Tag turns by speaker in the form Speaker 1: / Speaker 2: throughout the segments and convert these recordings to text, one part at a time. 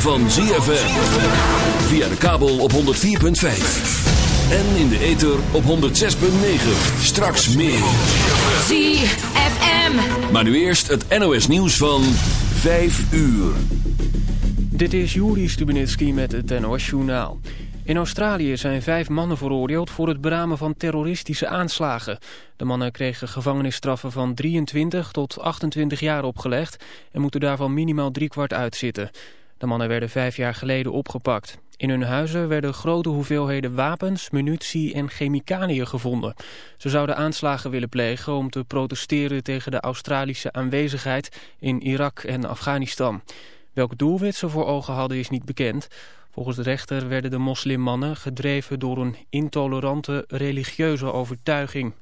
Speaker 1: van ZFM. Via de kabel op 104.5. En in de ether op 106.9. Straks meer.
Speaker 2: ZFM.
Speaker 1: Maar nu eerst het NOS nieuws van 5 uur.
Speaker 3: Dit is Juri Stubenitski met het NOS-journaal. In Australië zijn vijf mannen veroordeeld voor het beramen van terroristische aanslagen. De mannen kregen gevangenisstraffen van 23 tot 28 jaar opgelegd... en moeten daarvan minimaal driekwart uitzitten. De mannen werden vijf jaar geleden opgepakt. In hun huizen werden grote hoeveelheden wapens, munitie en chemicaliën gevonden. Ze zouden aanslagen willen plegen om te protesteren tegen de Australische aanwezigheid in Irak en Afghanistan. Welk doelwit ze voor ogen hadden is niet bekend. Volgens de rechter werden de moslimmannen gedreven door een intolerante religieuze overtuiging.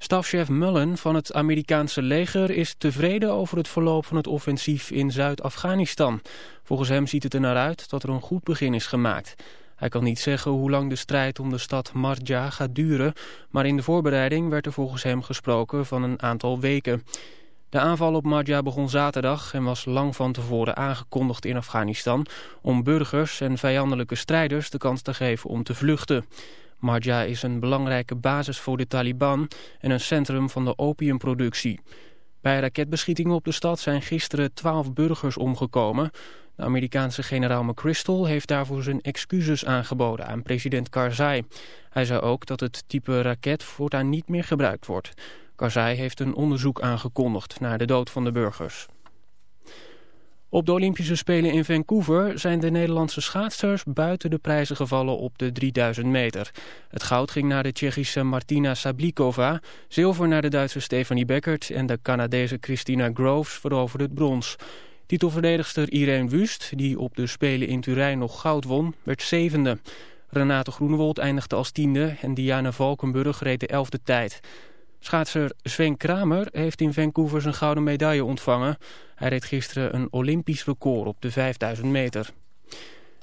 Speaker 3: Stafchef Mullen van het Amerikaanse leger is tevreden over het verloop van het offensief in Zuid-Afghanistan. Volgens hem ziet het er naar uit dat er een goed begin is gemaakt. Hij kan niet zeggen hoe lang de strijd om de stad Marja gaat duren, maar in de voorbereiding werd er volgens hem gesproken van een aantal weken. De aanval op Marja begon zaterdag en was lang van tevoren aangekondigd in Afghanistan om burgers en vijandelijke strijders de kans te geven om te vluchten. Marja is een belangrijke basis voor de Taliban en een centrum van de opiumproductie. Bij raketbeschietingen op de stad zijn gisteren twaalf burgers omgekomen. De Amerikaanse generaal McChrystal heeft daarvoor zijn excuses aangeboden aan president Karzai. Hij zei ook dat het type raket voortaan niet meer gebruikt wordt. Karzai heeft een onderzoek aangekondigd naar de dood van de burgers. Op de Olympische Spelen in Vancouver zijn de Nederlandse schaatsers buiten de prijzen gevallen op de 3000 meter. Het goud ging naar de Tsjechische Martina Sablikova, zilver naar de Duitse Stefanie Beckert en de Canadese Christina Groves veroverde het brons. Titelverdedigster Irene Wust, die op de Spelen in Turijn nog goud won, werd zevende. Renate Groenewold eindigde als tiende en Diana Valkenburg reed de elfde tijd. Schaatser Sven Kramer heeft in Vancouver zijn gouden medaille ontvangen. Hij reed gisteren een Olympisch record op de 5000 meter.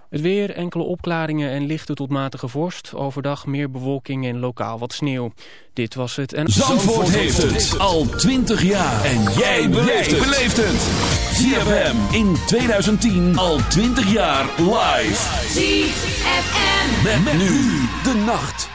Speaker 3: Het weer, enkele opklaringen en lichte tot matige vorst. Overdag meer bewolking en lokaal wat sneeuw. Dit was het en...
Speaker 1: Zandvoort heeft het al 20 jaar. En jij beleeft het. ZFM in 2010 al 20 jaar live.
Speaker 2: ZFM.
Speaker 1: Met, met nu de nacht.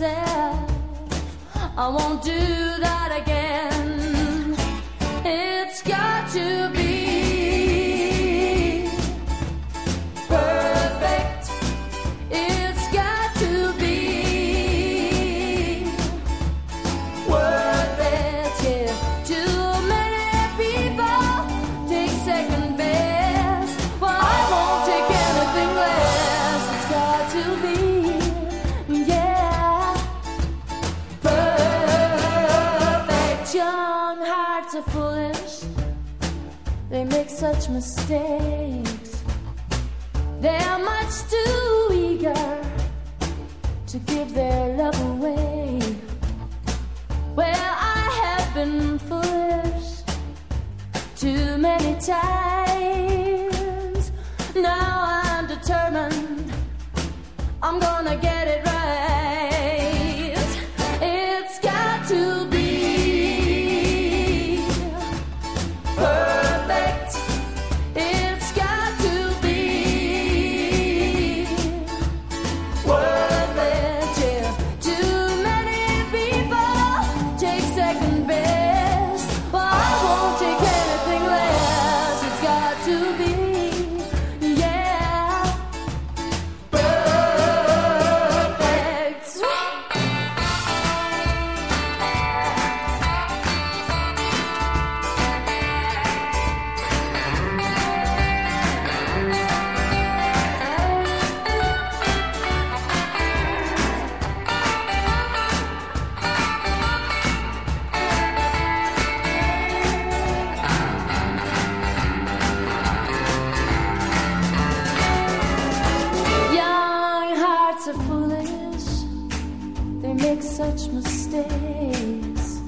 Speaker 4: myself. I won't do that again. It's got to mistake. mistakes.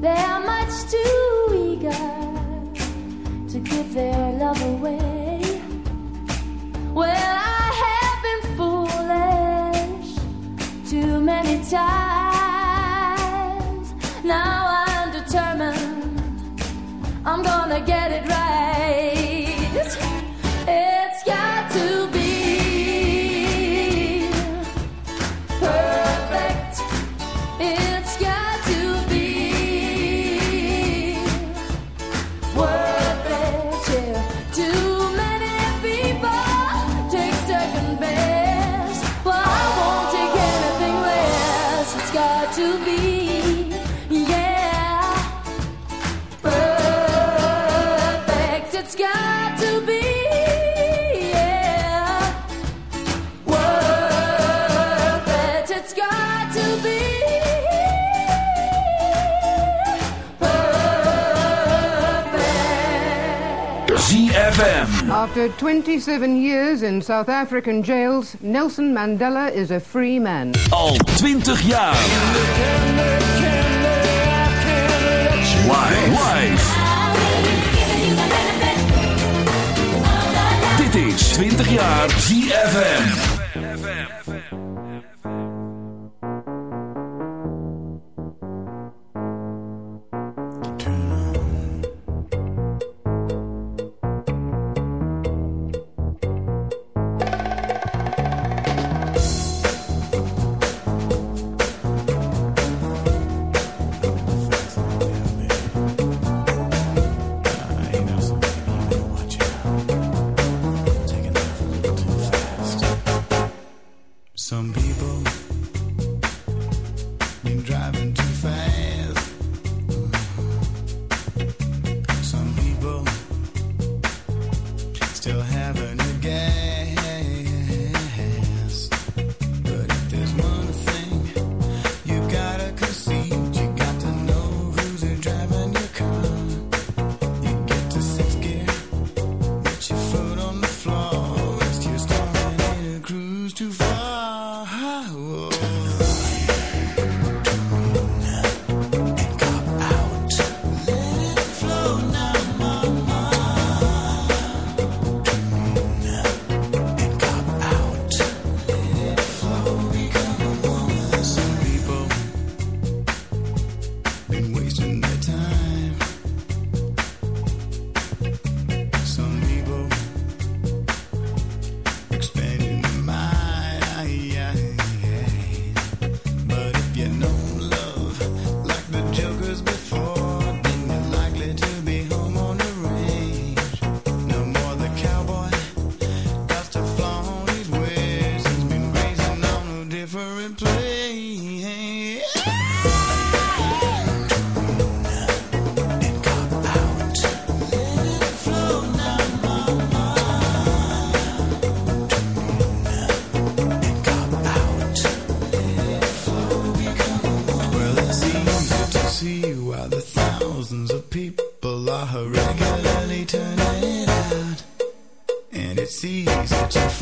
Speaker 4: They are much too eager to give their love away. Well, I have been foolish too many times.
Speaker 5: After 27 years in South African jails, Nelson Mandela is a free man.
Speaker 1: Al 20 jaar. Why? Why? Dit is 20 jaar ZFM.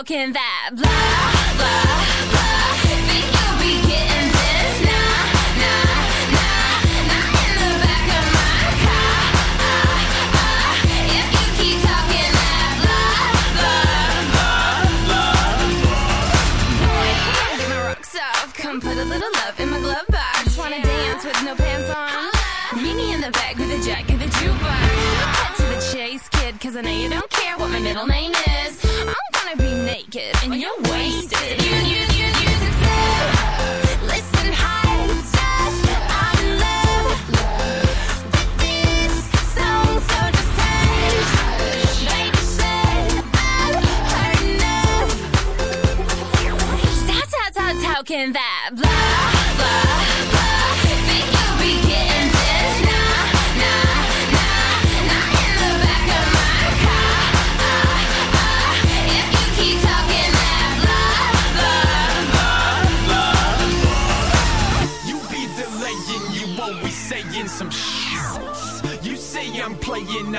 Speaker 2: Talking that blah, blah, blah. Think you'll be getting this? Nah, nah, nah, not in the back of my car. Ah, ah. If you keep talking that blah, blah, Boy, come get my rocks off. Come put a little love in my glove box. Wanna dance with no pants on? Meet me in the back with a jack of the jukebox. Cut to the chase, kid, cause I know you don't care what my middle name is. I'm gonna be naked and you're wasted. You, you, you, you, Listen, heights, I'm in love with this song, so just hush. Baby, shut up, heard enough. Stop, stop, stop talking that blah,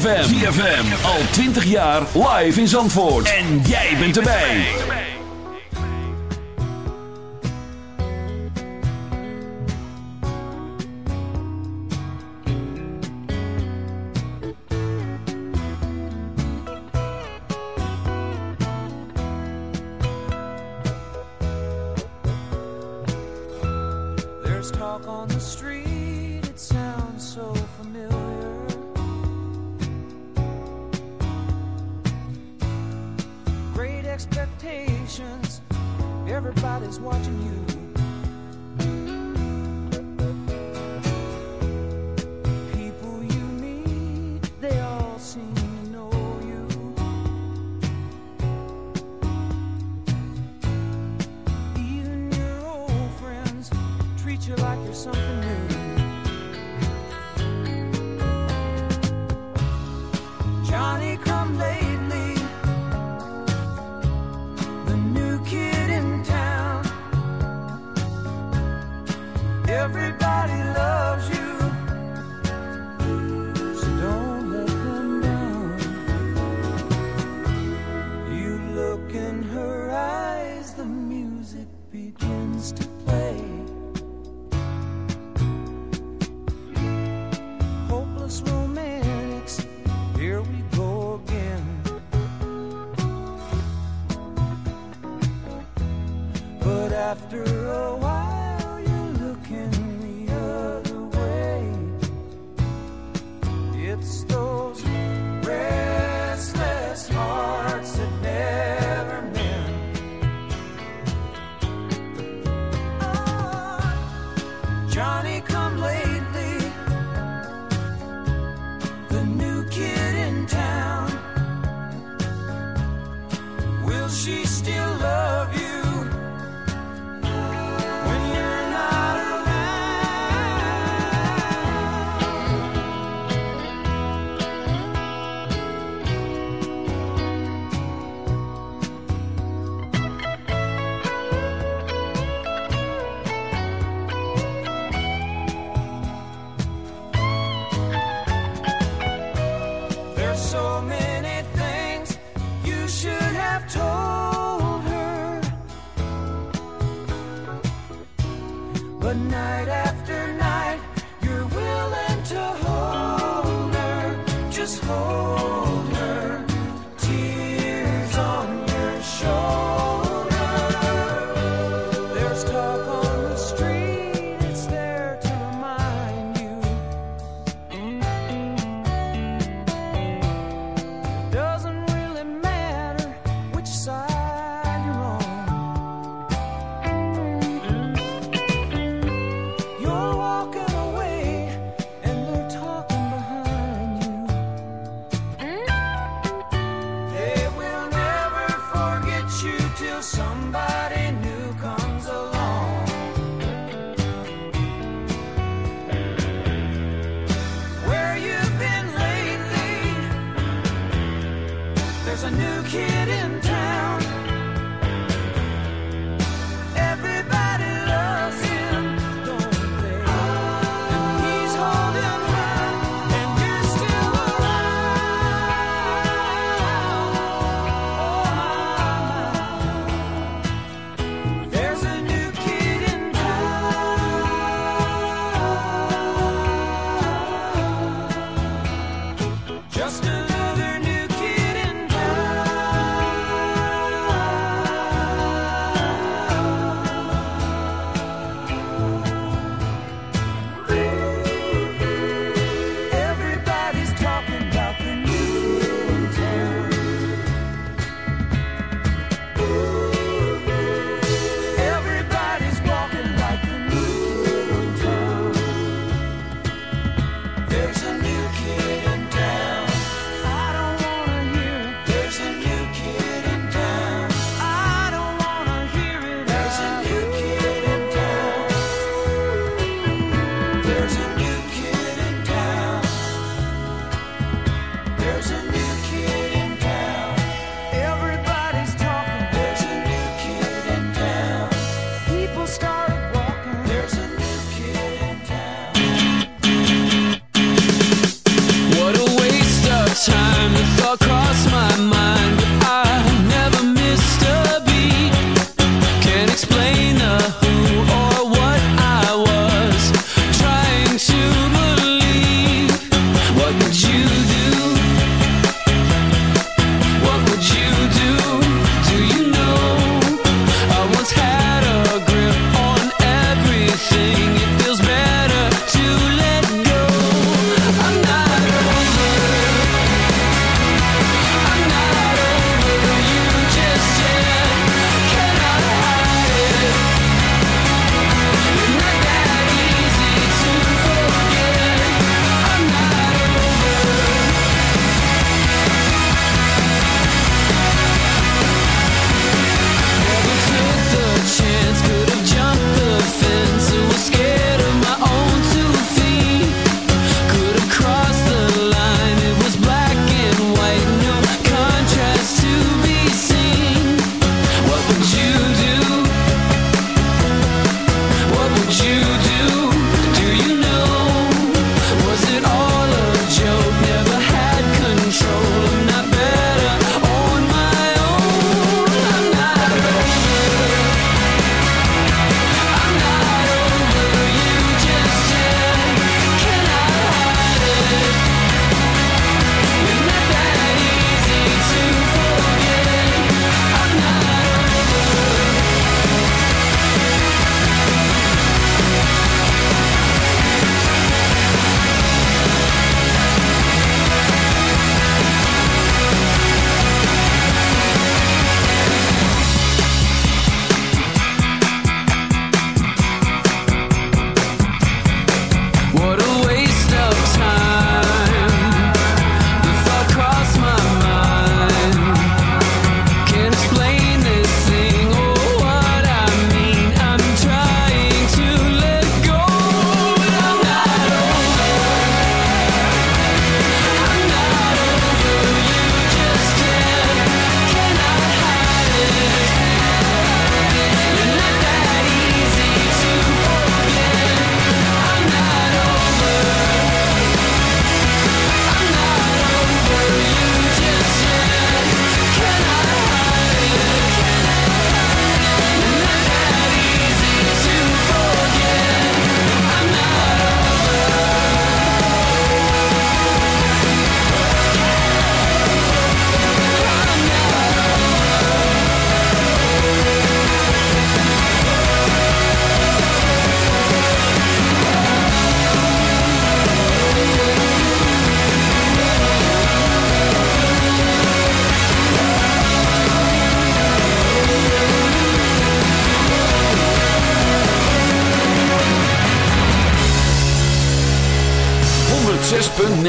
Speaker 2: ZFM.
Speaker 1: ZFM. Al 20 jaar live in Zandvoort. En jij bent erbij.
Speaker 6: There's talk on the street. God is watching you.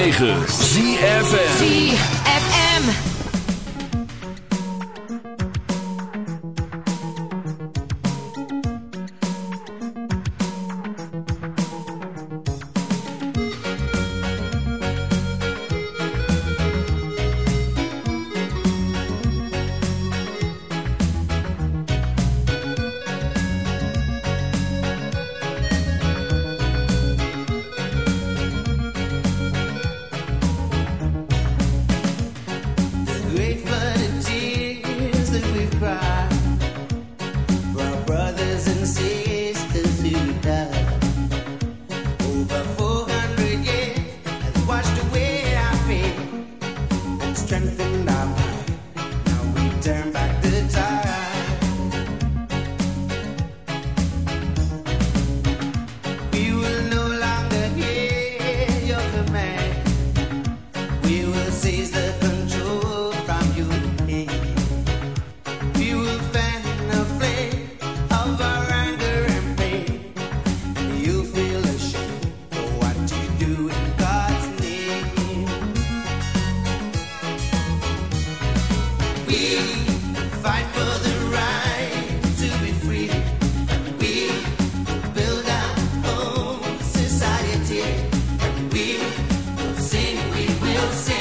Speaker 7: 106.9 Zie
Speaker 4: See.